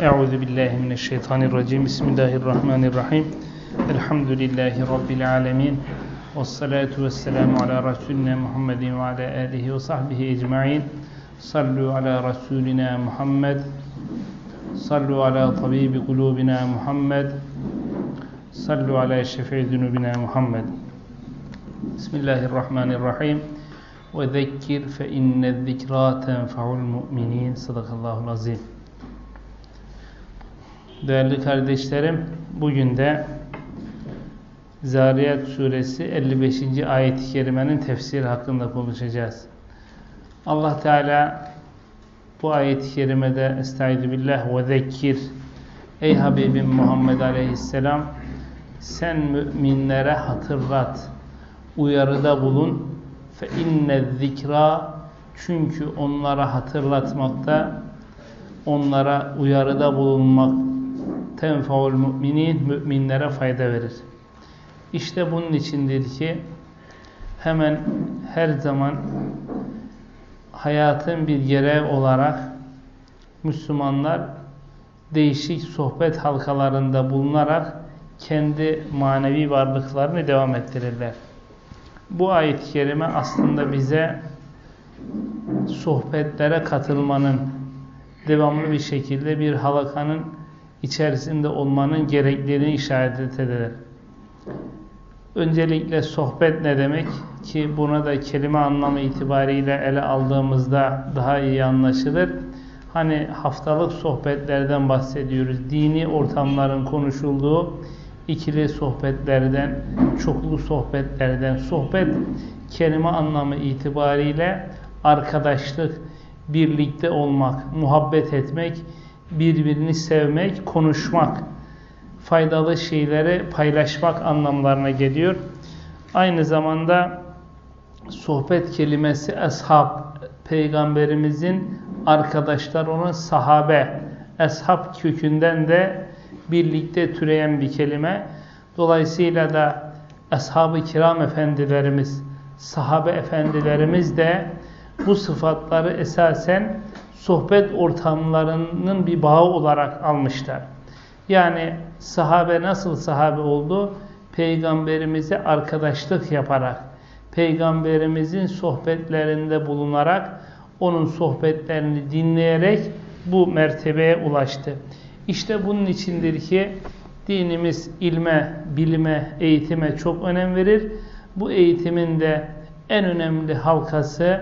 Euzu billahi mineşşeytanirracim. Bismillahirrahmanirrahim. Elhamdülillahi rabbil alamin. Ves salatu vesselamu ala resulina Muhammedin ve ala alihi ve sahbihi ecmaîn. Sallu ala rasulina Muhammed. Sallu ala tabibi kulubina Muhammed. Sallu ala şefii zunubina Muhammed. Bismillahirrahmanirrahim. Ve zekkir fe inne zikra tenfa'ul mu'minin. Sadakallahul azim. Değerli kardeşlerim, bugün de Zariyat suresi 55. ayet-i kerimenin tefsiri hakkında konuşacağız. Allah Teala bu ayet-i kerimede Estaizu billah ve zekkir Ey Habibim Muhammed Aleyhisselam sen müminlere hatırlat, uyarıda bulun fe inne zikra çünkü onlara hatırlatmakta onlara uyarıda bulunmak tenfaul müminin müminlere fayda verir. İşte bunun içindir ki hemen her zaman hayatın bir gereği olarak Müslümanlar değişik sohbet halkalarında bulunarak kendi manevi varlıklarını devam ettirirler. Bu ayet-i kerime aslında bize sohbetlere katılmanın devamlı bir şekilde bir halakanın içerisinde olmanın gerekliliğini işaret eder. Öncelikle sohbet ne demek ki buna da kelime anlamı itibariyle ele aldığımızda daha iyi anlaşılır. Hani haftalık sohbetlerden bahsediyoruz. Dini ortamların konuşulduğu ikili sohbetlerden, çoklu sohbetlerden. Sohbet kelime anlamı itibariyle arkadaşlık, birlikte olmak, muhabbet etmek, birbirini sevmek, konuşmak, faydalı şeyleri paylaşmak anlamlarına geliyor. Aynı zamanda sohbet kelimesi ashab, peygamberimizin arkadaşlar onun sahabe, ashab kökünden de birlikte türeyen bir kelime. Dolayısıyla da ashab-ı kiram efendilerimiz, sahabe efendilerimiz de bu sıfatları esasen sohbet ortamlarının bir bağı olarak almışlar. Yani sahabe nasıl sahabe oldu? Peygamberimize arkadaşlık yaparak, peygamberimizin sohbetlerinde bulunarak, onun sohbetlerini dinleyerek bu mertebeye ulaştı. İşte bunun içindir ki dinimiz ilme, bilime, eğitime çok önem verir. Bu eğitimin de en önemli halkası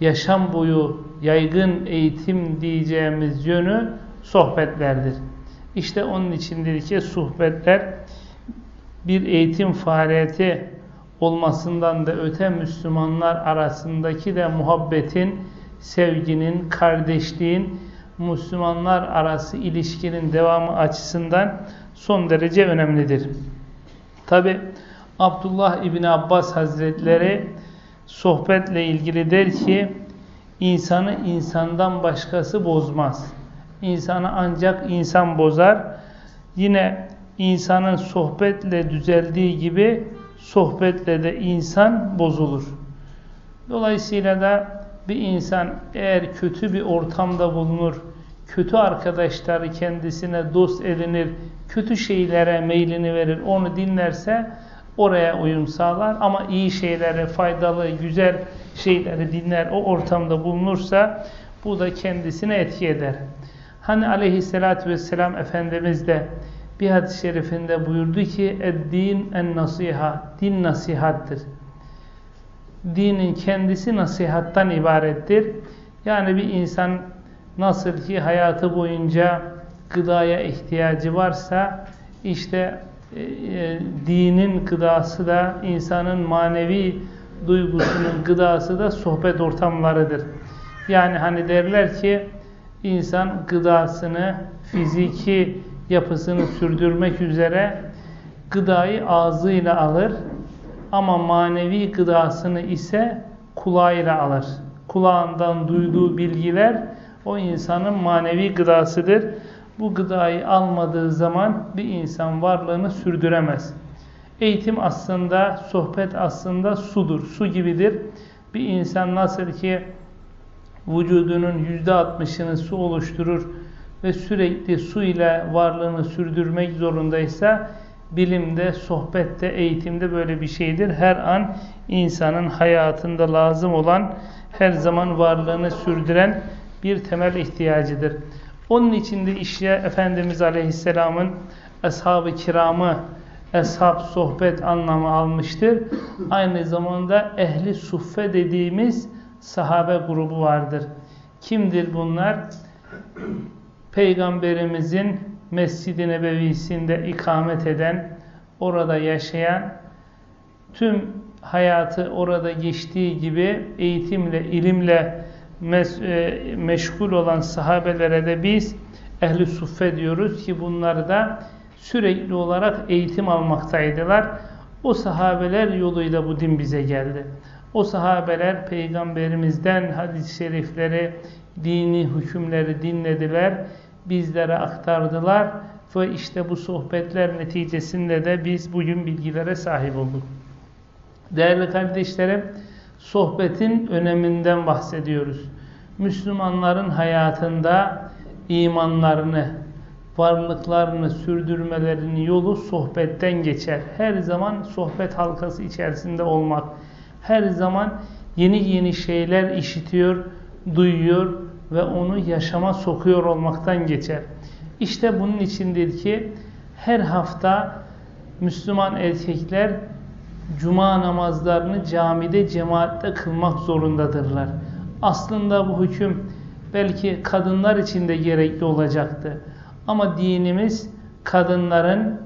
yaşam boyu yaygın eğitim diyeceğimiz yönü sohbetlerdir. İşte onun içindir ki sohbetler bir eğitim faaliyeti olmasından da öte Müslümanlar arasındaki de muhabbetin, sevginin, kardeşliğin, Müslümanlar arası ilişkinin devamı açısından son derece önemlidir. Tabi Abdullah İbni Abbas Hazretleri sohbetle ilgili der ki insanı insandan başkası bozmaz. İnsanı ancak insan bozar. Yine insanın sohbetle düzeldiği gibi sohbetle de insan bozulur. Dolayısıyla da bir insan eğer kötü bir ortamda bulunur, kötü arkadaşları kendisine dost edinir, kötü şeylere meylini verir, onu dinlerse oraya uyum sağlar. Ama iyi şeyleri, faydalı, güzel şeyleri dinler, o ortamda bulunursa bu da kendisine etki eder. Hani aleyhissalatü vesselam Efendimiz de bir hadis-i şerifinde buyurdu ki din en nasiha din nasihattır. Dinin kendisi nasihattan ibarettir. Yani bir insan nasıl ki hayatı boyunca gıdaya ihtiyacı varsa işte e, e, dinin gıdası da insanın manevi duygusunun gıdası da sohbet ortamlarıdır. Yani hani derler ki insan gıdasını, fiziki yapısını sürdürmek üzere gıdayı ağzıyla alır ama manevi gıdasını ise kulağıyla alır. Kulağından duyduğu bilgiler o insanın manevi gıdasıdır. Bu gıdayı almadığı zaman bir insan varlığını sürdüremez. Eğitim aslında, sohbet aslında sudur, su gibidir. Bir insan nasıl ki vücudunun %60'ını su oluşturur, ve sürekli su ile varlığını sürdürmek zorundaysa bilimde, sohbette, eğitimde böyle bir şeydir. Her an insanın hayatında lazım olan, her zaman varlığını sürdüren bir temel ihtiyacıdır. Onun için de işte Efendimiz Aleyhisselam'ın ashab-ı kiramı, ashab sohbet anlamı almıştır. Aynı zamanda ehli suffe dediğimiz sahabe grubu vardır. Kimdir bunlar? Peygamberimizin Mescid-i Nebevisinde ikamet eden, orada yaşayan, tüm hayatı orada geçtiği gibi eğitimle, ilimle e, meşgul olan sahabelere de biz ehli suffe diyoruz ki bunlar da sürekli olarak eğitim almaktaydılar. O sahabeler yoluyla bu din bize geldi. O sahabeler peygamberimizden hadis-i şerifleri, dini hükümleri dinlediler, bizlere aktardılar ve işte bu sohbetler neticesinde de biz bugün bilgilere sahip olduk. Değerli kardeşlerim, sohbetin öneminden bahsediyoruz. Müslümanların hayatında imanlarını, varlıklarını sürdürmelerinin yolu sohbetten geçer. Her zaman sohbet halkası içerisinde olmak, her zaman yeni yeni şeyler işitiyor, duyuyor ve onu yaşama sokuyor olmaktan geçer. İşte bunun içindir ki her hafta Müslüman erkekler cuma namazlarını camide cemaatle kılmak zorundadırlar. Aslında bu hüküm belki kadınlar için de gerekli olacaktı. Ama dinimiz kadınların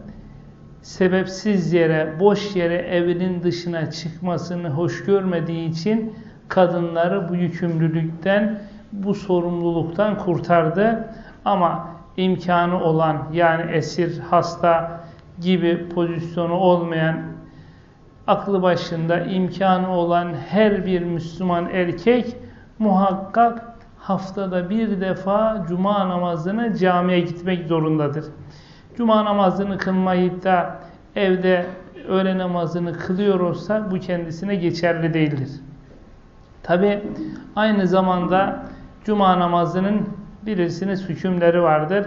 sebepsiz yere, boş yere evinin dışına çıkmasını hoş görmediği için kadınları bu yükümlülükten, bu sorumluluktan kurtardı. Ama imkanı olan yani esir, hasta gibi pozisyonu olmayan, aklı başında imkanı olan her bir Müslüman erkek muhakkak haftada bir defa cuma namazını camiye gitmek zorundadır. Cuma namazını kılmayıp da evde öğle namazını kılıyor olsa bu kendisine geçerli değildir. Tabi aynı zamanda cuma namazının bilirsiniz hükümleri vardır.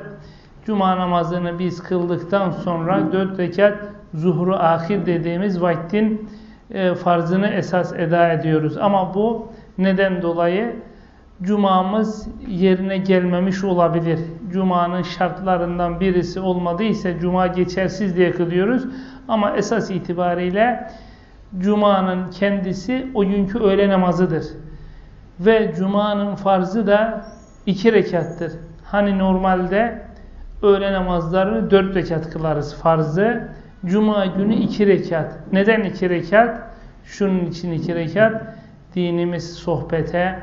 Cuma namazını biz kıldıktan sonra dört rekat zuhru ahir dediğimiz vaktin e, farzını esas eda ediyoruz. Ama bu neden dolayı? Cumamız yerine gelmemiş olabilir. Cuma'nın şartlarından birisi olmadıysa Cuma geçersiz diye kılıyoruz. Ama esas itibariyle Cuma'nın kendisi o günkü öğle namazıdır. Ve Cuma'nın farzı da iki rekattır. Hani normalde öğle namazlarını dört rekat kılarız farzı. Cuma günü iki rekat. Neden iki rekat? Şunun için iki rekat. Dinimiz sohbete,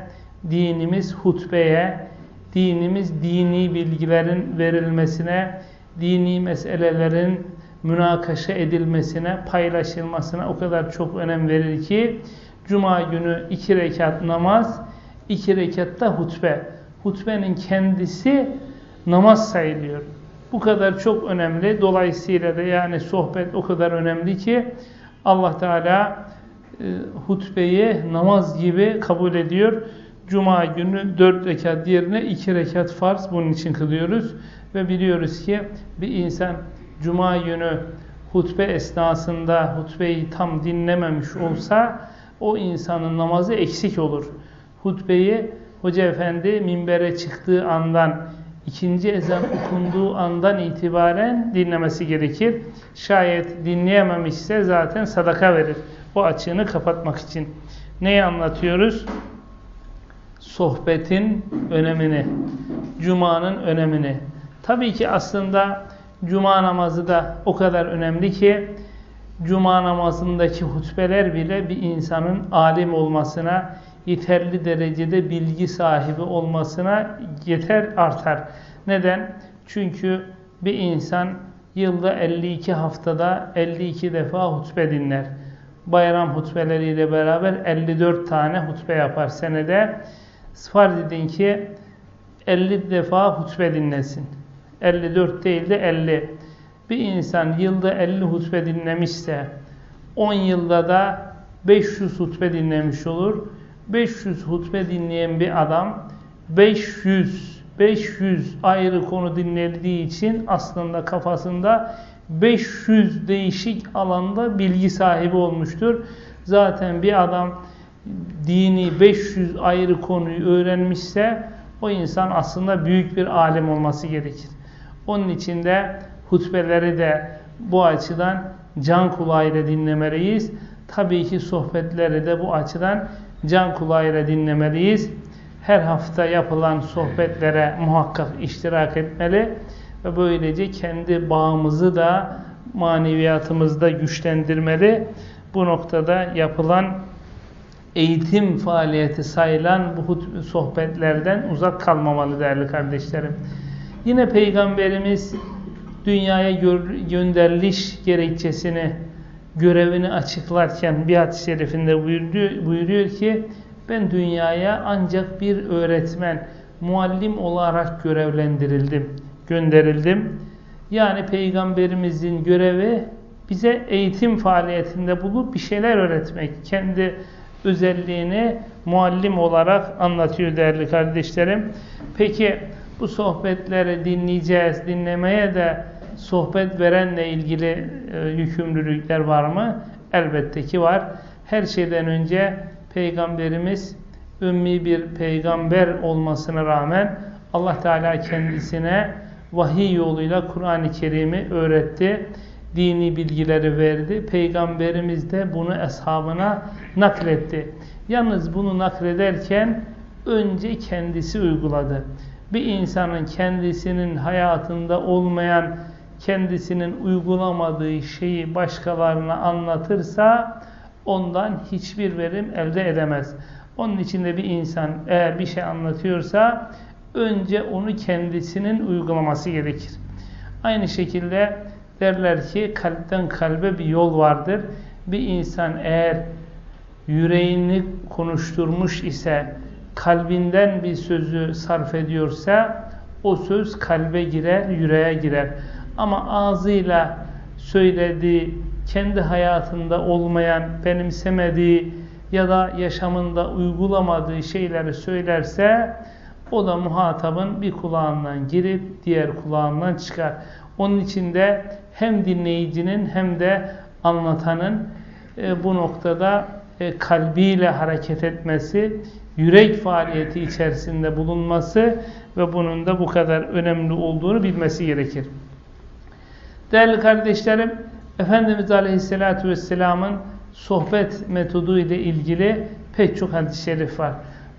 dinimiz hutbeye, dinimiz dini bilgilerin verilmesine, dini meselelerin münakaşa edilmesine, paylaşılmasına o kadar çok önem verir ki Cuma günü iki rekat namaz, iki rekatta hutbe. Hutbenin kendisi namaz sayılıyor. Bu kadar çok önemli. Dolayısıyla da yani sohbet o kadar önemli ki Allah Teala e, hutbeyi namaz gibi kabul ediyor. Cuma günü dört rekat yerine iki rekat farz bunun için kılıyoruz. Ve biliyoruz ki bir insan Cuma günü hutbe esnasında hutbeyi tam dinlememiş olsa o insanın namazı eksik olur. Hutbeyi Hoca Efendi minbere çıktığı andan ikinci ezan okunduğu andan itibaren dinlemesi gerekir. Şayet dinleyememişse zaten sadaka verir. O açığını kapatmak için. Neyi anlatıyoruz? Sohbetin önemini, Cuma'nın önemini. Tabii ki aslında Cuma namazı da o kadar önemli ki Cuma namazındaki hutbeler bile bir insanın alim olmasına, yeterli derecede bilgi sahibi olmasına yeter artar. Neden? Çünkü bir insan yılda 52 haftada 52 defa hutbe dinler. Bayram hutbeleriyle beraber 54 tane hutbe yapar senede. Farz edin ki 50 defa hutbe dinlesin. 54 değil de 50. Bir insan yılda 50 hutbe dinlemişse 10 yılda da 500 hutbe dinlemiş olur. 500 hutbe dinleyen bir adam 500 500 ayrı konu dinlediği için aslında kafasında 500 değişik alanda bilgi sahibi olmuştur. Zaten bir adam dini 500 ayrı konuyu öğrenmişse o insan aslında büyük bir alim olması gerekir. Onun için de hutbeleri de bu açıdan can kulağıyla dinlemeliyiz. Tabii ki sohbetleri de bu açıdan can kulağıyla dinlemeliyiz. Her hafta yapılan sohbetlere muhakkak iştirak etmeli ve böylece kendi bağımızı da maneviyatımızda güçlendirmeli. Bu noktada yapılan eğitim faaliyeti sayılan bu sohbetlerden uzak kalmamalı değerli kardeşlerim. Yine Peygamberimiz dünyaya gönderiliş gerekçesini, görevini açıklarken bir hadis-i şerifinde buyuruyor, buyuruyor ki ben dünyaya ancak bir öğretmen, muallim olarak görevlendirildim, gönderildim. Yani Peygamberimizin görevi bize eğitim faaliyetinde bulup bir şeyler öğretmek. Kendi özelliğini muallim olarak anlatıyor değerli kardeşlerim. Peki bu sohbetleri dinleyeceğiz, dinlemeye de sohbet verenle ilgili e, yükümlülükler var mı? Elbette ki var. Her şeyden önce Peygamberimiz ümmi bir peygamber olmasına rağmen Allah Teala kendisine vahiy yoluyla Kur'an-ı Kerim'i öğretti. Dini bilgileri verdi. Peygamberimiz de bunu eshabına nakletti. Yalnız bunu naklederken önce kendisi uyguladı. Bir insanın kendisinin hayatında olmayan, kendisinin uygulamadığı şeyi başkalarına anlatırsa ondan hiçbir verim elde edemez. Onun için de bir insan eğer bir şey anlatıyorsa önce onu kendisinin uygulaması gerekir. Aynı şekilde derler ki kalpten kalbe bir yol vardır. Bir insan eğer yüreğini konuşturmuş ise kalbinden bir sözü sarf ediyorsa o söz kalbe girer, yüreğe girer. Ama ağzıyla söylediği, kendi hayatında olmayan, benimsemediği ya da yaşamında uygulamadığı şeyleri söylerse o da muhatabın bir kulağından girip diğer kulağından çıkar. Onun için de hem dinleyicinin hem de anlatanın e, bu noktada e, kalbiyle hareket etmesi, yürek faaliyeti içerisinde bulunması ve bunun da bu kadar önemli olduğunu bilmesi gerekir. Değerli kardeşlerim, Efendimiz Aleyhisselatü Vesselam'ın sohbet metodu ile ilgili pek çok hadis-i şerif var.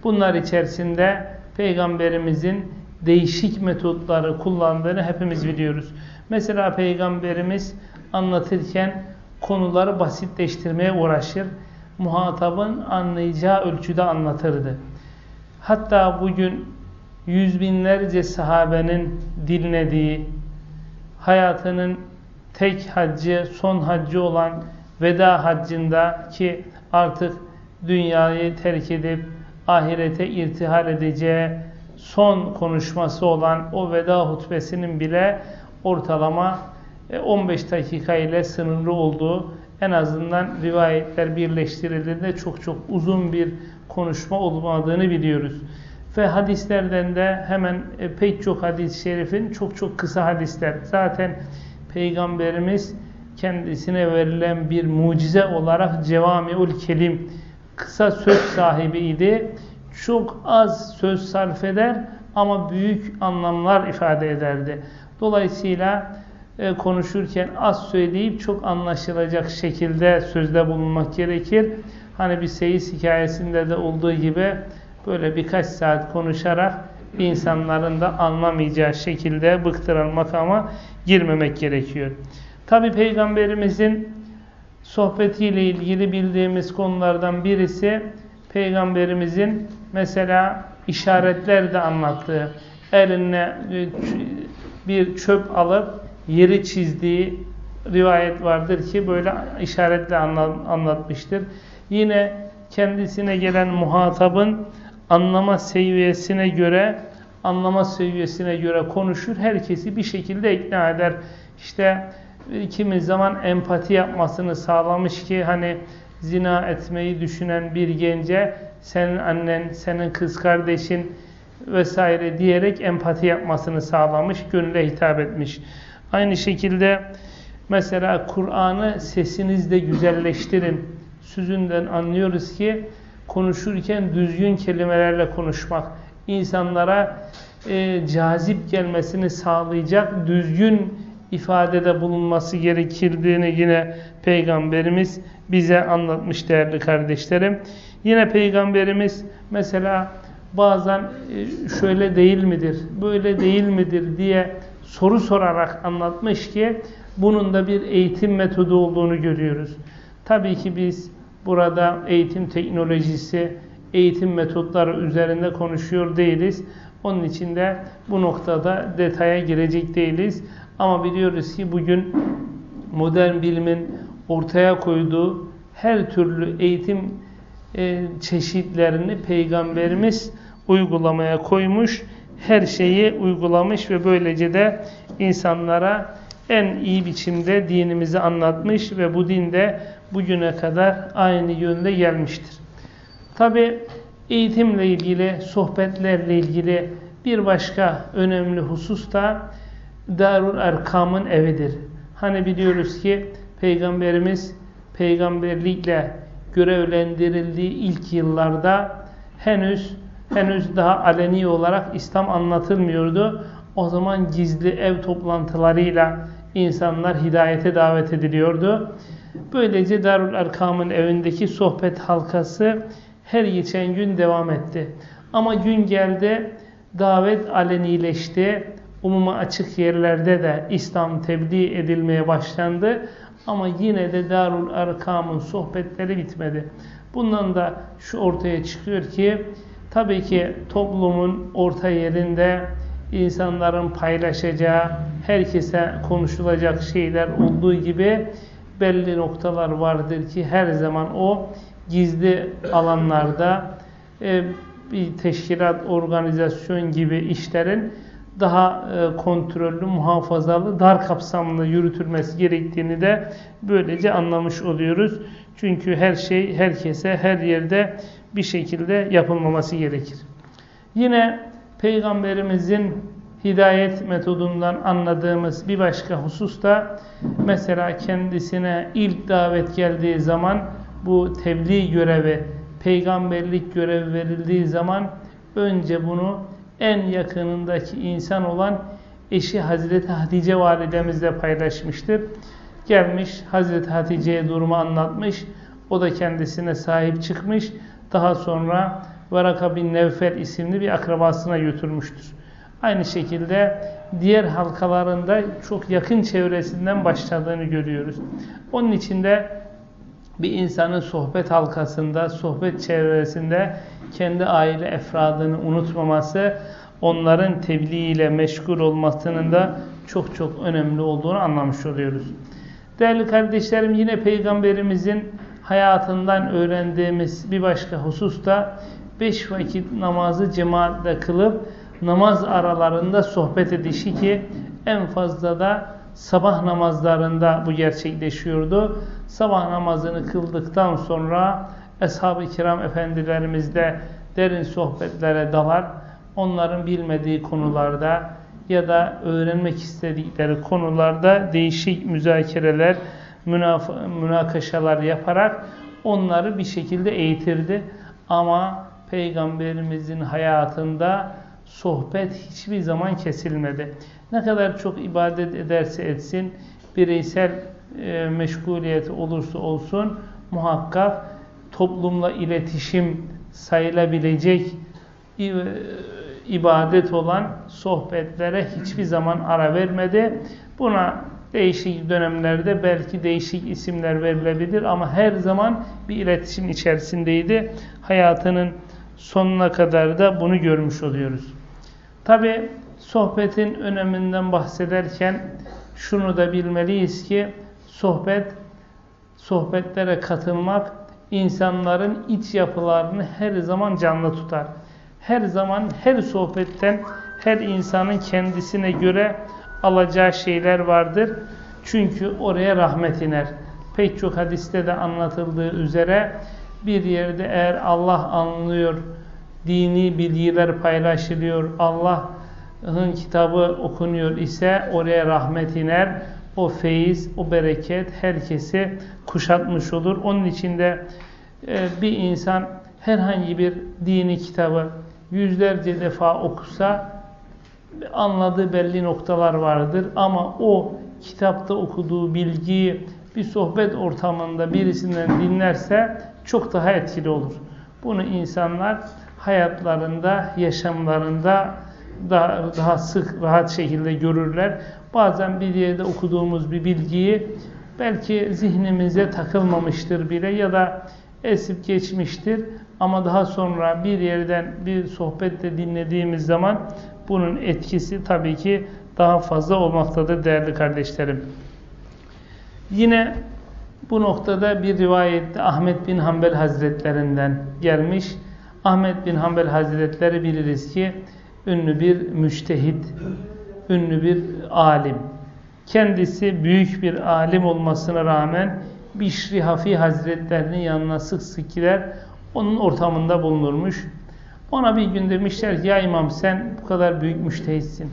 Bunlar içerisinde Peygamberimizin değişik metotları kullandığını hepimiz biliyoruz. Mesela Peygamberimiz anlatırken konuları basitleştirmeye uğraşır. Muhatabın anlayacağı ölçüde anlatırdı. Hatta bugün yüz binlerce sahabenin dinlediği, hayatının tek haccı, son haccı olan veda haccında ki artık dünyayı terk edip ahirete irtihal edeceği son konuşması olan o veda hutbesinin bile ortalama 15 e, dakika ile sınırlı olduğu en azından rivayetler birleştirildiğinde çok çok uzun bir konuşma olmadığını biliyoruz. Ve hadislerden de hemen e, pek çok hadis-i şerifin çok çok kısa hadisler. Zaten Peygamberimiz kendisine verilen bir mucize olarak cevamiul kelim kısa söz sahibiydi. Çok az söz sarf eder ama büyük anlamlar ifade ederdi. Dolayısıyla e, konuşurken az söyleyip çok anlaşılacak şekilde sözde bulunmak gerekir. Hani bir seyis hikayesinde de olduğu gibi böyle birkaç saat konuşarak insanların da anlamayacağı şekilde bıktıran makama girmemek gerekiyor. Tabi Peygamberimizin sohbetiyle ilgili bildiğimiz konulardan birisi Peygamberimizin mesela işaretler de anlattığı eline bir çöp alıp yeri çizdiği rivayet vardır ki böyle işaretle anlatmıştır. Yine kendisine gelen muhatabın anlama seviyesine göre anlama seviyesine göre konuşur. Herkesi bir şekilde ikna eder. İşte kimi zaman empati yapmasını sağlamış ki hani zina etmeyi düşünen bir gence senin annen, senin kız kardeşin vesaire diyerek empati yapmasını sağlamış, gönüle hitap etmiş. Aynı şekilde mesela Kur'an'ı sesinizle güzelleştirin. Sözünden anlıyoruz ki konuşurken düzgün kelimelerle konuşmak, insanlara e, cazip gelmesini sağlayacak düzgün ifadede bulunması gerekirdiğini yine Peygamberimiz bize anlatmış değerli kardeşlerim. Yine Peygamberimiz mesela bazen e, şöyle değil midir, böyle değil midir diye soru sorarak anlatmış ki bunun da bir eğitim metodu olduğunu görüyoruz. Tabii ki biz burada eğitim teknolojisi, eğitim metotları üzerinde konuşuyor değiliz. Onun için de bu noktada detaya girecek değiliz. Ama biliyoruz ki bugün modern bilimin ortaya koyduğu her türlü eğitim e, çeşitlerini Peygamberimiz uygulamaya koymuş. Her şeyi uygulamış ve böylece de insanlara en iyi biçimde dinimizi anlatmış ve bu dinde bugüne kadar aynı yönde gelmiştir. Tabi eğitimle ilgili, sohbetlerle ilgili bir başka önemli husus da Darul Erkam'ın evidir. Hani biliyoruz ki Peygamberimiz peygamberlikle görevlendirildiği ilk yıllarda henüz henüz daha aleni olarak İslam anlatılmıyordu. O zaman gizli ev toplantılarıyla insanlar hidayete davet ediliyordu. Böylece Darul Erkam'ın evindeki sohbet halkası her geçen gün devam etti. Ama gün geldi, davet alenileşti. Umuma açık yerlerde de İslam tebliğ edilmeye başlandı. Ama yine de Darul Erkam'ın sohbetleri bitmedi. Bundan da şu ortaya çıkıyor ki, tabii ki toplumun orta yerinde insanların paylaşacağı, herkese konuşulacak şeyler olduğu gibi belli noktalar vardır ki her zaman o gizli alanlarda e, bir teşkilat, organizasyon gibi işlerin daha e, kontrollü, muhafazalı, dar kapsamlı yürütülmesi gerektiğini de böylece anlamış oluyoruz. Çünkü her şey herkese, her yerde bir şekilde yapılmaması gerekir. Yine Peygamberimizin hidayet metodundan anladığımız bir başka husus da mesela kendisine ilk davet geldiği zaman bu tebliğ görevi, peygamberlik görevi verildiği zaman önce bunu en yakınındaki insan olan eşi Hazreti Hatice validemizle paylaşmıştır. Gelmiş Hazreti Hatice'ye durumu anlatmış. O da kendisine sahip çıkmış. Daha sonra Varaka bin Nevfel isimli bir akrabasına götürmüştür. Aynı şekilde diğer halkalarında çok yakın çevresinden başladığını görüyoruz. Onun için de bir insanın sohbet halkasında, sohbet çevresinde kendi aile efradını unutmaması, onların tebliğ meşgul olmasının da çok çok önemli olduğunu anlamış oluyoruz. Değerli kardeşlerim yine Peygamberimizin hayatından öğrendiğimiz bir başka husus da beş vakit namazı cemaatle kılıp namaz aralarında sohbet edişi ki en fazla da sabah namazlarında bu gerçekleşiyordu. Sabah namazını kıldıktan sonra Ashab-ı Kiram Efendilerimiz de derin sohbetlere dalar. Onların bilmediği konularda ya da öğrenmek istedikleri konularda değişik müzakereler, münakaşalar yaparak onları bir şekilde eğitirdi. Ama Peygamberimizin hayatında sohbet hiçbir zaman kesilmedi. Ne kadar çok ibadet ederse etsin, bireysel e, meşguliyeti olursa olsun muhakkak toplumla iletişim sayılabilecek e, ibadet olan sohbetlere hiçbir zaman ara vermedi. Buna değişik dönemlerde belki değişik isimler verilebilir ama her zaman bir iletişim içerisindeydi. Hayatının sonuna kadar da bunu görmüş oluyoruz. Tabi sohbetin öneminden bahsederken şunu da bilmeliyiz ki sohbet, sohbetlere katılmak insanların iç yapılarını her zaman canlı tutar. Her zaman her sohbetten her insanın kendisine göre alacağı şeyler vardır. Çünkü oraya rahmet iner. Pek çok hadiste de anlatıldığı üzere bir yerde eğer Allah anlıyor, dini bilgiler paylaşılıyor, Allah'ın kitabı okunuyor ise oraya rahmet iner, o feyiz, o bereket herkesi kuşatmış olur. Onun içinde e, bir insan herhangi bir dini kitabı yüzlerce defa okusa anladığı belli noktalar vardır ama o kitapta okuduğu bilgiyi bir sohbet ortamında birisinden dinlerse çok daha etkili olur. Bunu insanlar hayatlarında, yaşamlarında daha, daha sık, rahat şekilde görürler. Bazen bir yerde okuduğumuz bir bilgiyi belki zihnimize takılmamıştır bile ya da esip geçmiştir. Ama daha sonra bir yerden bir sohbette dinlediğimiz zaman bunun etkisi tabii ki daha fazla olmaktadır değerli kardeşlerim. Yine bu noktada bir rivayette Ahmet bin Hanbel Hazretlerinden gelmiş. Ahmet bin Hanbel Hazretleri biliriz ki ünlü bir müçtehit, ünlü bir alim. Kendisi büyük bir alim olmasına rağmen Bişri Hafi Hazretlerinin yanına sık sık gider, onun ortamında bulunurmuş. Ona bir gün demişler ya imam sen bu kadar büyük müştehitsin.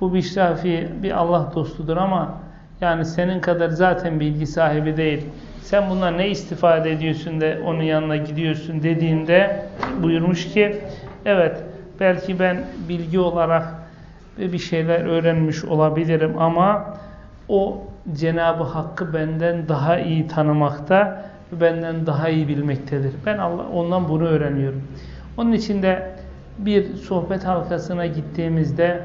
Bu Bişri Hafi bir Allah dostudur ama yani senin kadar zaten bilgi sahibi değil. Sen bundan ne istifade ediyorsun da onun yanına gidiyorsun dediğinde buyurmuş ki evet belki ben bilgi olarak bir şeyler öğrenmiş olabilirim ama o Cenab-ı Hakk'ı benden daha iyi tanımakta benden daha iyi bilmektedir. Ben Allah ondan bunu öğreniyorum. Onun için de bir sohbet halkasına gittiğimizde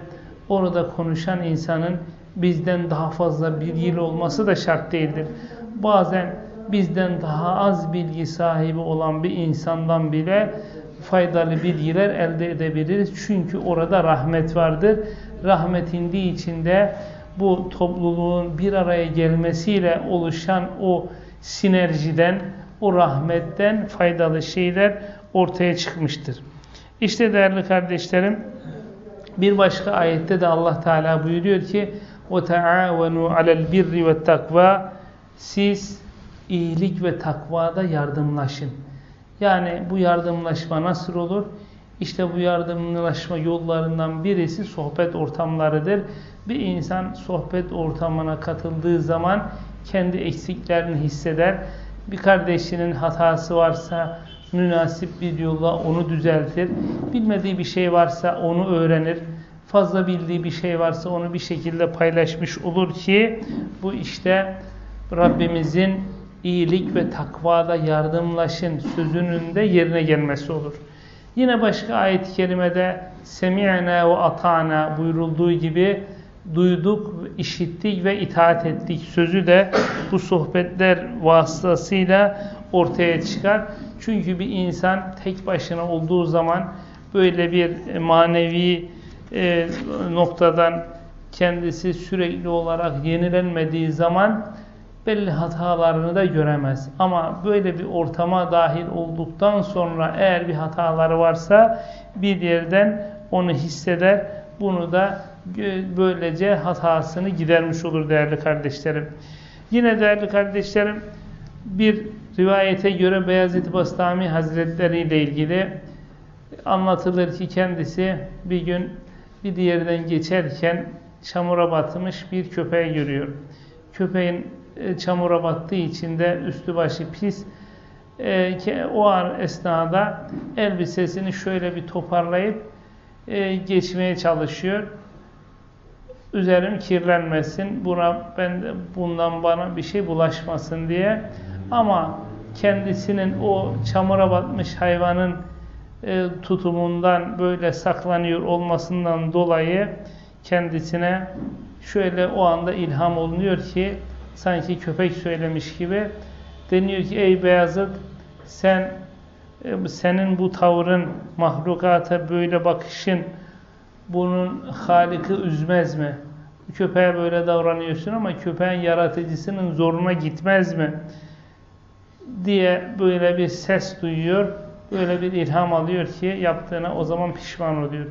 orada konuşan insanın bizden daha fazla bilgili olması da şart değildir. Bazen bizden daha az bilgi sahibi olan bir insandan bile faydalı bilgiler elde edebiliriz. Çünkü orada rahmet vardır. Rahmetin de içinde bu topluluğun bir araya gelmesiyle oluşan o sinerjiden, o rahmetten faydalı şeyler ortaya çıkmıştır. İşte değerli kardeşlerim, bir başka ayette de Allah Teala buyuruyor ki: "Ve taavenu alel birri ve takva." Siz iyilik ve takvada yardımlaşın. Yani bu yardımlaşma nasıl olur? İşte bu yardımlaşma yollarından birisi sohbet ortamlarıdır. Bir insan sohbet ortamına katıldığı zaman kendi eksiklerini hisseder. Bir kardeşinin hatası varsa münasip bir yolla onu düzeltir. Bilmediği bir şey varsa onu öğrenir. Fazla bildiği bir şey varsa onu bir şekilde paylaşmış olur ki bu işte Rabbimizin iyilik ve takvada yardımlaşın sözünün de yerine gelmesi olur. Yine başka ayet-i kerimede semi'na ve ata'na buyurulduğu gibi duyduk, işittik ve itaat ettik sözü de bu sohbetler vasıtasıyla ortaya çıkar. Çünkü bir insan tek başına olduğu zaman böyle bir manevi e, noktadan kendisi sürekli olarak yenilenmediği zaman belli hatalarını da göremez. Ama böyle bir ortama dahil olduktan sonra eğer bir hataları varsa bir yerden onu hisseder. Bunu da böylece hatasını gidermiş olur değerli kardeşlerim. Yine değerli kardeşlerim bir rivayete göre Beyazıt Bastami Hazretleri ile ilgili anlatılır ki kendisi bir gün bir diğerden geçerken çamura batmış bir köpeği görüyor. Köpeğin e, çamura battığı için de üstü başı pis. E, o an esnada elbisesini şöyle bir toparlayıp e, geçmeye çalışıyor. Üzerim kirlenmesin, buna ben bundan bana bir şey bulaşmasın diye. Ama kendisinin o çamura batmış hayvanın e, tutumundan böyle saklanıyor olmasından dolayı kendisine şöyle o anda ilham olunuyor ki sanki köpek söylemiş gibi deniyor ki ey Beyazıt sen e, senin bu tavrın mahlukata böyle bakışın bunun Halik'i üzmez mi? Köpeğe böyle davranıyorsun ama köpeğin yaratıcısının zoruna gitmez mi? diye böyle bir ses duyuyor. Böyle bir ilham alıyor ki yaptığına o zaman pişman oluyor.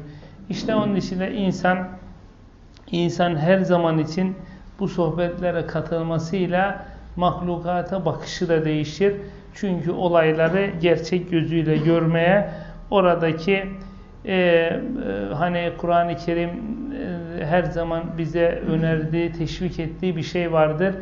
İşte onun için de insan insan her zaman için bu sohbetlere katılmasıyla mahlukata bakışı da değişir. Çünkü olayları gerçek gözüyle görmeye, oradaki e, e, hani Kur'an-ı Kerim e, her zaman bize önerdiği, teşvik ettiği bir şey vardır.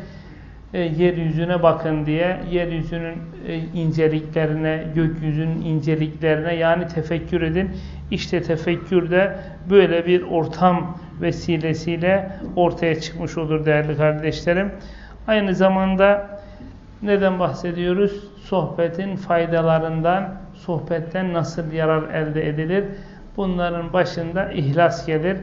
E, yeryüzüne bakın diye, yeryüzünün e, inceliklerine, gökyüzünün inceliklerine yani tefekkür edin. İşte tefekkür de böyle bir ortam vesilesiyle ortaya çıkmış olur değerli kardeşlerim. Aynı zamanda neden bahsediyoruz? Sohbetin faydalarından, sohbetten nasıl yarar elde edilir? Bunların başında ihlas gelir.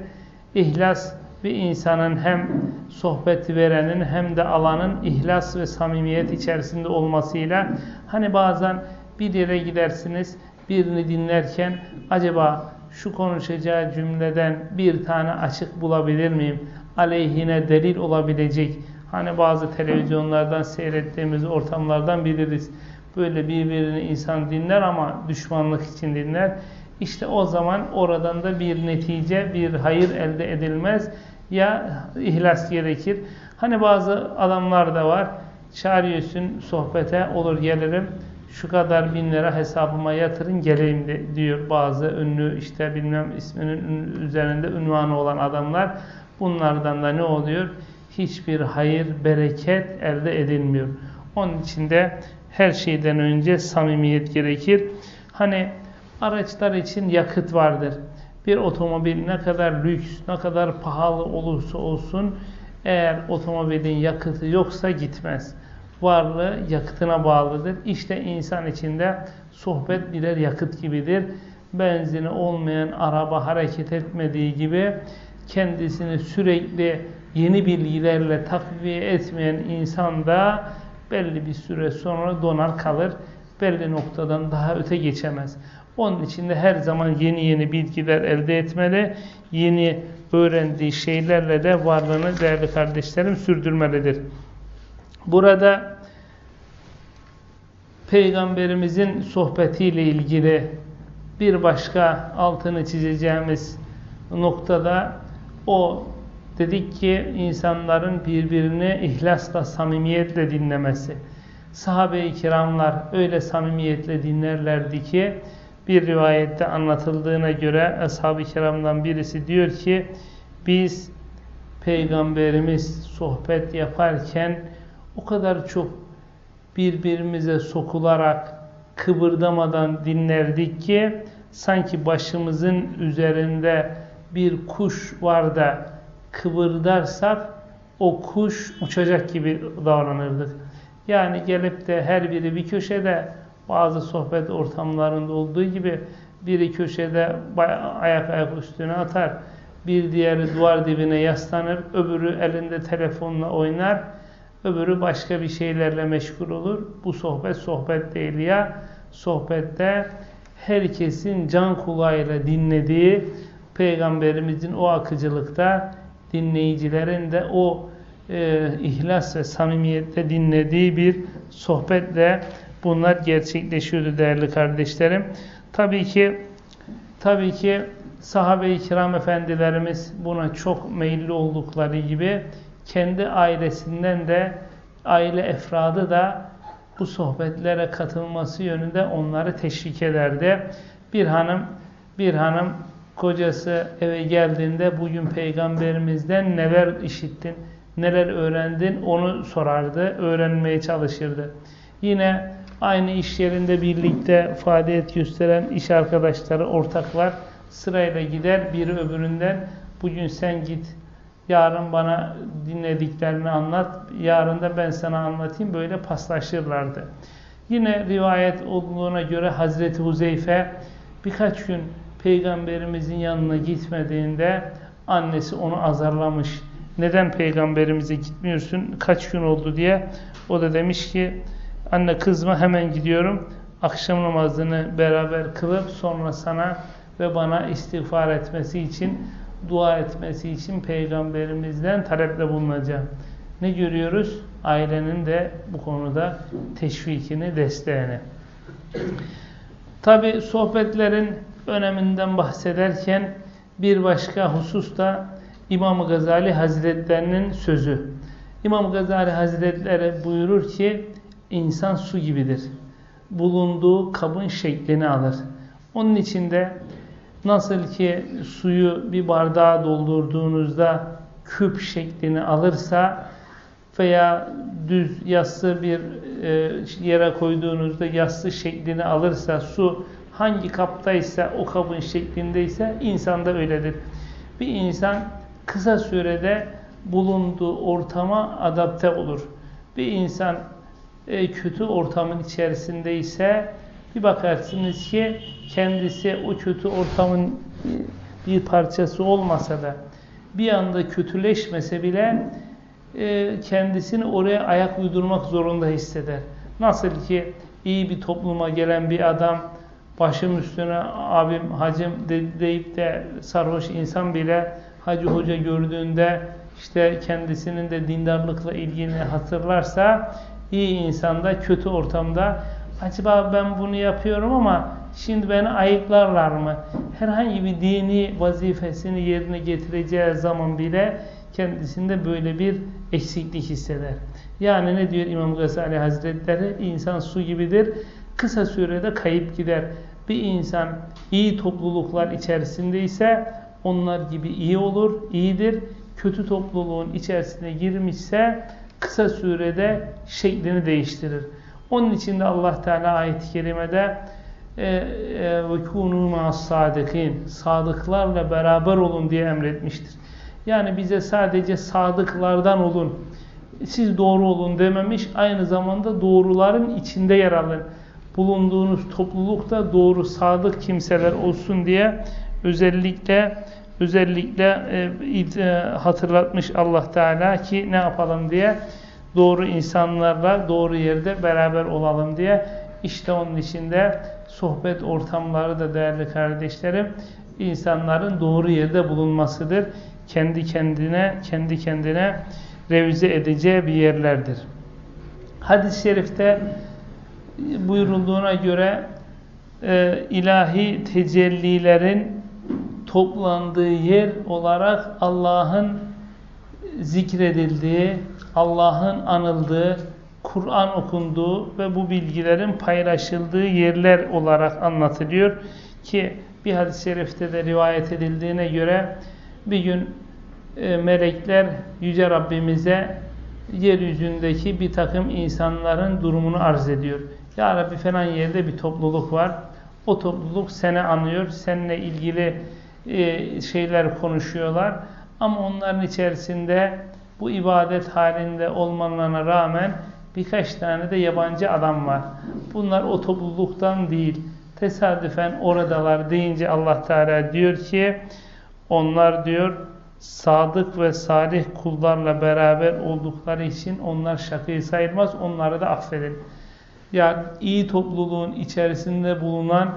İhlas bir insanın hem sohbeti verenin hem de alanın ihlas ve samimiyet içerisinde olmasıyla hani bazen bir yere gidersiniz birini dinlerken acaba şu konuşacağı cümleden bir tane açık bulabilir miyim? Aleyhine delil olabilecek. Hani bazı televizyonlardan seyrettiğimiz ortamlardan biliriz. Böyle birbirini insan dinler ama düşmanlık için dinler. İşte o zaman oradan da bir netice, bir hayır elde edilmez. Ya ihlas gerekir. Hani bazı adamlar da var. Çağırıyorsun sohbete olur gelirim. Şu kadar bin lira hesabıma yatırın geleyim de, diyor bazı ünlü işte bilmem isminin üzerinde ünvanı olan adamlar. Bunlardan da ne oluyor? Hiçbir hayır, bereket elde edilmiyor. Onun için de her şeyden önce samimiyet gerekir. Hani Araçlar için yakıt vardır. Bir otomobil ne kadar lüks, ne kadar pahalı olursa olsun eğer otomobilin yakıtı yoksa gitmez. Varlığı yakıtına bağlıdır. İşte insan içinde sohbet birer yakıt gibidir. Benzini olmayan araba hareket etmediği gibi kendisini sürekli yeni bilgilerle takviye etmeyen insan da belli bir süre sonra donar kalır. Belli noktadan daha öte geçemez. Onun için de her zaman yeni yeni bilgiler elde etmeli. Yeni öğrendiği şeylerle de varlığını değerli kardeşlerim sürdürmelidir. Burada Peygamberimizin sohbetiyle ilgili bir başka altını çizeceğimiz noktada o dedik ki insanların birbirini ihlasla, samimiyetle dinlemesi. Sahabe-i kiramlar öyle samimiyetle dinlerlerdi ki bir rivayette anlatıldığına göre ashab-ı kiramdan birisi diyor ki biz peygamberimiz sohbet yaparken o kadar çok birbirimize sokularak kıvırdamadan dinlerdik ki sanki başımızın üzerinde bir kuş var da kıvırdarsak o kuş uçacak gibi davranırdık. Yani gelip de her biri bir köşede bazı sohbet ortamlarında olduğu gibi biri köşede ayak ayak üstüne atar. Bir diğeri duvar dibine yaslanır. Öbürü elinde telefonla oynar. Öbürü başka bir şeylerle meşgul olur. Bu sohbet sohbet değil ya. Sohbette herkesin can kulağıyla dinlediği Peygamberimizin o akıcılıkta dinleyicilerin de o e, ihlas ve samimiyette dinlediği bir sohbetle bunlar gerçekleşiyordu değerli kardeşlerim. Tabii ki tabii ki sahabe-i kiram efendilerimiz buna çok meyilli oldukları gibi kendi ailesinden de aile efradı da bu sohbetlere katılması yönünde onları teşvik ederdi. Bir hanım bir hanım kocası eve geldiğinde bugün peygamberimizden neler işittin, neler öğrendin onu sorardı, öğrenmeye çalışırdı. Yine Aynı iş yerinde birlikte faaliyet gösteren iş arkadaşları, ortaklar sırayla gider. Biri öbüründen bugün sen git, yarın bana dinlediklerini anlat, yarın da ben sana anlatayım. Böyle paslaşırlardı. Yine rivayet olduğuna göre Hazreti Huzeyfe birkaç gün Peygamberimizin yanına gitmediğinde annesi onu azarlamış. Neden peygamberimize gitmiyorsun? Kaç gün oldu diye. O da demiş ki Anne kızma hemen gidiyorum. Akşam namazını beraber kılıp sonra sana ve bana istiğfar etmesi için, dua etmesi için peygamberimizden talepte bulunacağım. Ne görüyoruz? Ailenin de bu konuda teşvikini, desteğini. Tabi sohbetlerin öneminden bahsederken bir başka husus da İmam Gazali Hazretlerinin sözü. İmam Gazali Hazretleri buyurur ki İnsan su gibidir. Bulunduğu kabın şeklini alır. Onun için de nasıl ki suyu bir bardağa doldurduğunuzda küp şeklini alırsa veya düz yassı bir e, yere koyduğunuzda yassı şeklini alırsa su hangi kaptaysa o kabın şeklindeyse insan da öyledir. Bir insan kısa sürede bulunduğu ortama adapte olur. Bir insan e, kötü ortamın içerisindeyse bir bakarsınız ki kendisi o kötü ortamın e, bir parçası olmasa da bir anda kötüleşmese bile e, kendisini oraya ayak uydurmak zorunda hisseder. Nasıl ki iyi bir topluma gelen bir adam başım üstüne abim hacım de, deyip de sarhoş insan bile hacı hoca gördüğünde işte kendisinin de dindarlıkla ilgili hatırlarsa iyi insanda kötü ortamda acaba ben bunu yapıyorum ama şimdi beni ayıplarlar mı? Herhangi bir dini vazifesini yerine getireceği zaman bile kendisinde böyle bir eksiklik hisseder. Yani ne diyor İmam Gazali Hazretleri? İnsan su gibidir. Kısa sürede kayıp gider. Bir insan iyi topluluklar içerisindeyse onlar gibi iyi olur, iyidir. Kötü topluluğun içerisine girmişse kısa sürede şeklini değiştirir. Onun için de Allah Teala ayet-i kerimede ve kunu ma'as sadikin sadıklarla beraber olun diye emretmiştir. Yani bize sadece sadıklardan olun, siz doğru olun dememiş, aynı zamanda doğruların içinde yer alın. Bulunduğunuz toplulukta doğru, sadık kimseler olsun diye özellikle özellikle e, e, hatırlatmış Allah Teala ki ne yapalım diye doğru insanlarla doğru yerde beraber olalım diye. İşte onun içinde sohbet ortamları da değerli kardeşlerim insanların doğru yerde bulunmasıdır kendi kendine kendi kendine revize edeceği bir yerlerdir. Hadis-i şerifte buyurulduğuna göre e, ilahi tecellilerin toplandığı yer olarak Allah'ın zikredildiği, Allah'ın anıldığı, Kur'an okunduğu ve bu bilgilerin paylaşıldığı yerler olarak anlatılıyor ki bir hadis-i şerifte de rivayet edildiğine göre bir gün e, melekler Yüce Rabbimize yeryüzündeki bir takım insanların durumunu arz ediyor. Ya Rabbi falan yerde bir topluluk var. O topluluk seni anıyor. Seninle ilgili e, şeyler konuşuyorlar. Ama onların içerisinde bu ibadet halinde olmalarına rağmen birkaç tane de yabancı adam var. Bunlar o topluluktan değil. Tesadüfen oradalar deyince Allah Teala diyor ki onlar diyor sadık ve salih kullarla beraber oldukları için onlar şakayı sayılmaz. Onları da affedin. Yani iyi topluluğun içerisinde bulunan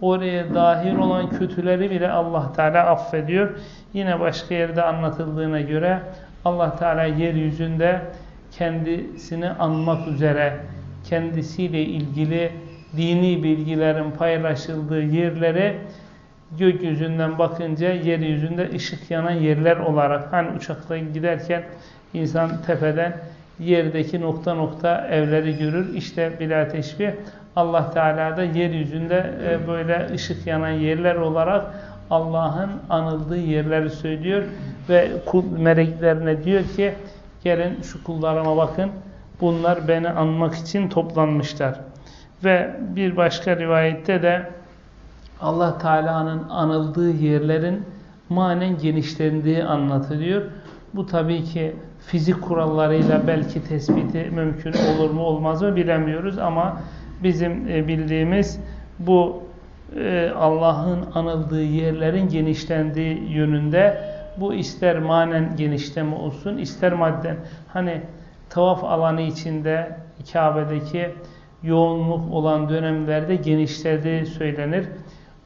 oraya dahil olan kötüleri bile Allah Teala affediyor. Yine başka yerde anlatıldığına göre Allah Teala yeryüzünde kendisini anmak üzere kendisiyle ilgili dini bilgilerin paylaşıldığı yerleri gökyüzünden bakınca yeryüzünde ışık yanan yerler olarak hani uçakla giderken insan tepeden yerdeki nokta nokta evleri görür. İşte bila teşbih Allah Teala da yeryüzünde e, böyle ışık yanan yerler olarak Allah'ın anıldığı yerleri söylüyor ve kul meleklerine diyor ki gelin şu kullarıma bakın bunlar beni anmak için toplanmışlar. Ve bir başka rivayette de Allah Teala'nın anıldığı yerlerin manen genişlendiği anlatılıyor. Bu tabii ki fizik kurallarıyla belki tespiti mümkün olur mu olmaz mı bilemiyoruz ama bizim e, bildiğimiz bu e, Allah'ın anıldığı yerlerin genişlendiği yönünde bu ister manen genişleme olsun ister madden hani tavaf alanı içinde Kabe'deki yoğunluk olan dönemlerde genişlediği söylenir.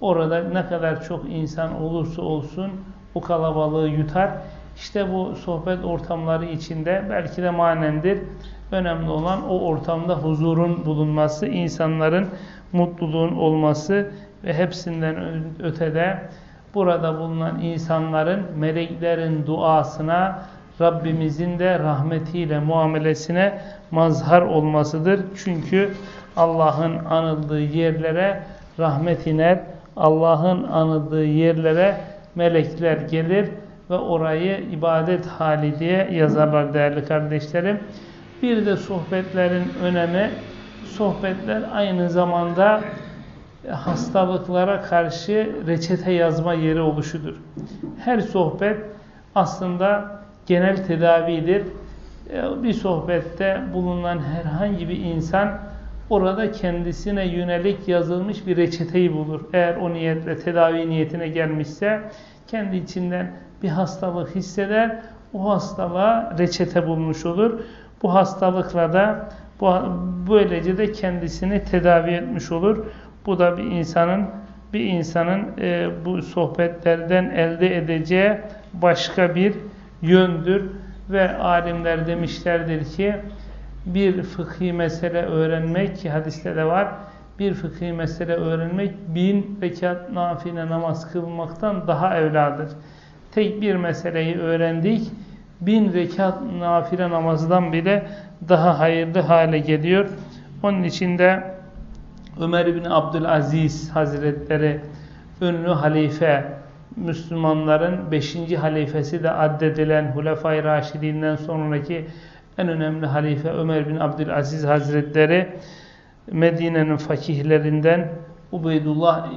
Orada ne kadar çok insan olursa olsun o kalabalığı yutar. İşte bu sohbet ortamları içinde belki de manendir. Önemli olan o ortamda huzurun bulunması, insanların mutluluğun olması ve hepsinden ötede burada bulunan insanların, meleklerin duasına, Rabbimizin de rahmetiyle muamelesine mazhar olmasıdır. Çünkü Allah'ın anıldığı yerlere rahmet iner, Allah'ın anıdığı yerlere melekler gelir ve orayı ibadet hali diye yazarlar değerli kardeşlerim. Bir de sohbetlerin önemi, sohbetler aynı zamanda hastalıklara karşı reçete yazma yeri oluşudur. Her sohbet aslında genel tedavidir. E, bir sohbette bulunan herhangi bir insan orada kendisine yönelik yazılmış bir reçeteyi bulur. Eğer o niyetle tedavi niyetine gelmişse kendi içinden bir hastalık hisseder. O hastalığa reçete bulmuş olur. Bu hastalıkla da bu, böylece de kendisini tedavi etmiş olur. Bu da bir insanın bir insanın e, bu sohbetlerden elde edeceği başka bir yöndür ve alimler demişlerdir ki bir fıkhi mesele öğrenmek ki hadiste de var bir fıkhi mesele öğrenmek bin rekat nafile namaz kılmaktan daha evladır. Tek bir meseleyi öğrendik bin rekat nafile namazdan bile daha hayırlı hale geliyor. Onun için de Ömer bin Abdülaziz Hazretleri ünlü halife Müslümanların 5. halifesi de addedilen Hulefai Raşidinden sonraki en önemli halife Ömer bin Abdülaziz Hazretleri Medine'nin fakihlerinden Ubeydullah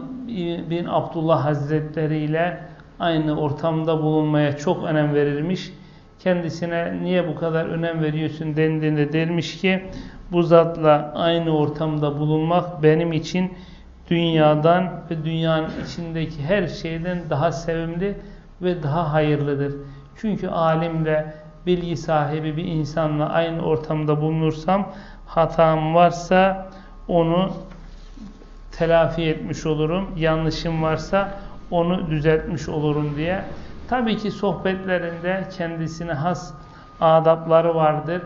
bin Abdullah Hazretleri ile aynı ortamda bulunmaya çok önem verilmiş. Kendisine niye bu kadar önem veriyorsun dendiğinde demiş ki bu zatla aynı ortamda bulunmak benim için dünyadan ve dünyanın içindeki her şeyden daha sevimli ve daha hayırlıdır. Çünkü alimle, bilgi sahibi bir insanla aynı ortamda bulunursam hatam varsa onu telafi etmiş olurum. Yanlışım varsa onu düzeltmiş olurum diye. Tabii ki sohbetlerinde kendisine has adapları vardır.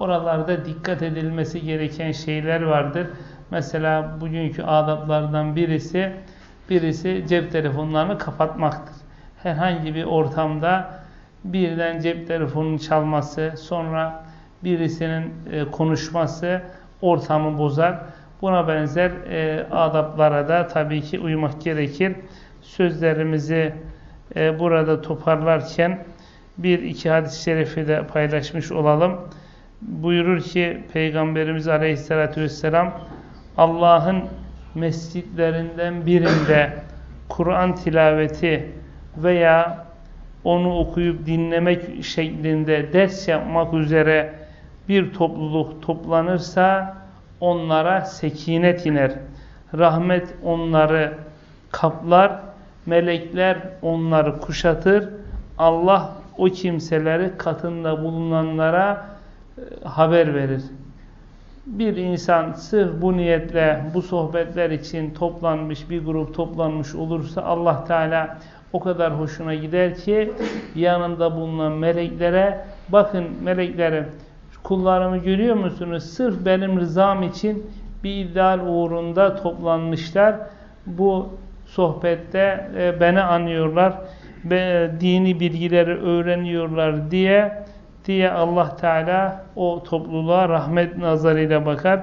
Oralarda dikkat edilmesi gereken şeyler vardır. Mesela bugünkü adaplardan birisi birisi cep telefonlarını kapatmaktır. Herhangi bir ortamda birden cep telefonunun çalması, sonra birisinin e, konuşması ortamı bozar. Buna benzer e, adaplara da tabii ki uymak gerekir. Sözlerimizi e, burada toparlarken bir iki hadis-i şerifi de paylaşmış olalım. Buyurur ki Peygamberimiz Aleyhisselatü Vesselam Allah'ın mescitlerinden birinde Kur'an tilaveti veya onu okuyup dinlemek şeklinde ders yapmak üzere bir topluluk toplanırsa onlara sekinet iner. Rahmet onları kaplar, melekler onları kuşatır. Allah o kimseleri katında bulunanlara e, haber verir bir insan sırf bu niyetle bu sohbetler için toplanmış bir grup toplanmış olursa Allah Teala o kadar hoşuna gider ki yanında bulunan meleklere bakın meleklerim kullarımı görüyor musunuz? Sırf benim rızam için bir ideal uğrunda toplanmışlar. Bu sohbette e, beni anıyorlar ve dini bilgileri öğreniyorlar diye diye Allah Teala o topluluğa rahmet nazarıyla bakar.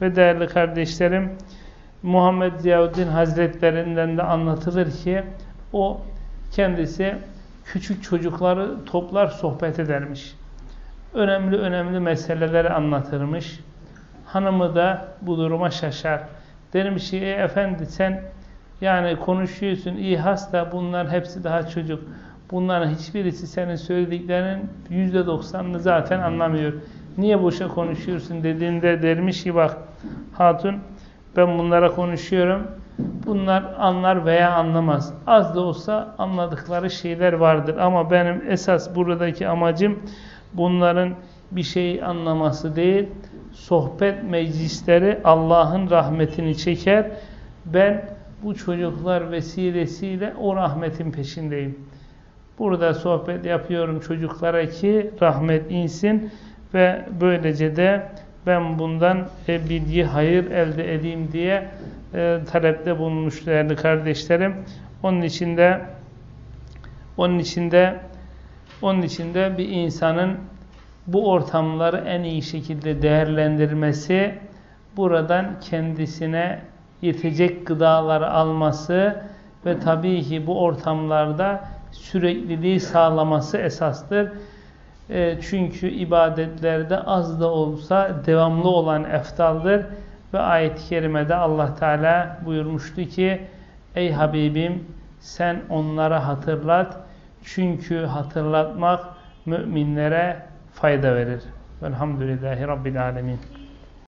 Ve değerli kardeşlerim Muhammed Ziyaüddin Hazretlerinden de anlatılır ki o kendisi küçük çocukları toplar sohbet edermiş. Önemli önemli meseleleri anlatırmış. Hanımı da bu duruma şaşar. Dermiş ki e, efendi sen yani konuşuyorsun iyi hasta bunlar hepsi daha çocuk. Bunların hiçbirisi senin söylediklerinin yüzde doksanını zaten anlamıyor. Niye boşa konuşuyorsun dediğinde dermiş ki bak hatun ben bunlara konuşuyorum. Bunlar anlar veya anlamaz. Az da olsa anladıkları şeyler vardır. Ama benim esas buradaki amacım bunların bir şey anlaması değil. Sohbet meclisleri Allah'ın rahmetini çeker. Ben bu çocuklar vesilesiyle o rahmetin peşindeyim. Burada sohbet yapıyorum çocuklara ki rahmet insin ve böylece de ben bundan e, bilgi, hayır elde edeyim diye e, talepte bulunmuş değerli kardeşlerim. Onun içinde onun içinde onun içinde bir insanın bu ortamları en iyi şekilde değerlendirmesi buradan kendisine yetecek gıdaları alması ve tabii ki bu ortamlarda sürekliliği sağlaması esastır. E, çünkü ibadetlerde az da olsa devamlı olan eftaldır. Ve ayet-i kerimede Allah Teala buyurmuştu ki Ey Habibim sen onlara hatırlat. Çünkü hatırlatmak müminlere fayda verir. Velhamdülillahi Rabbil Alemin.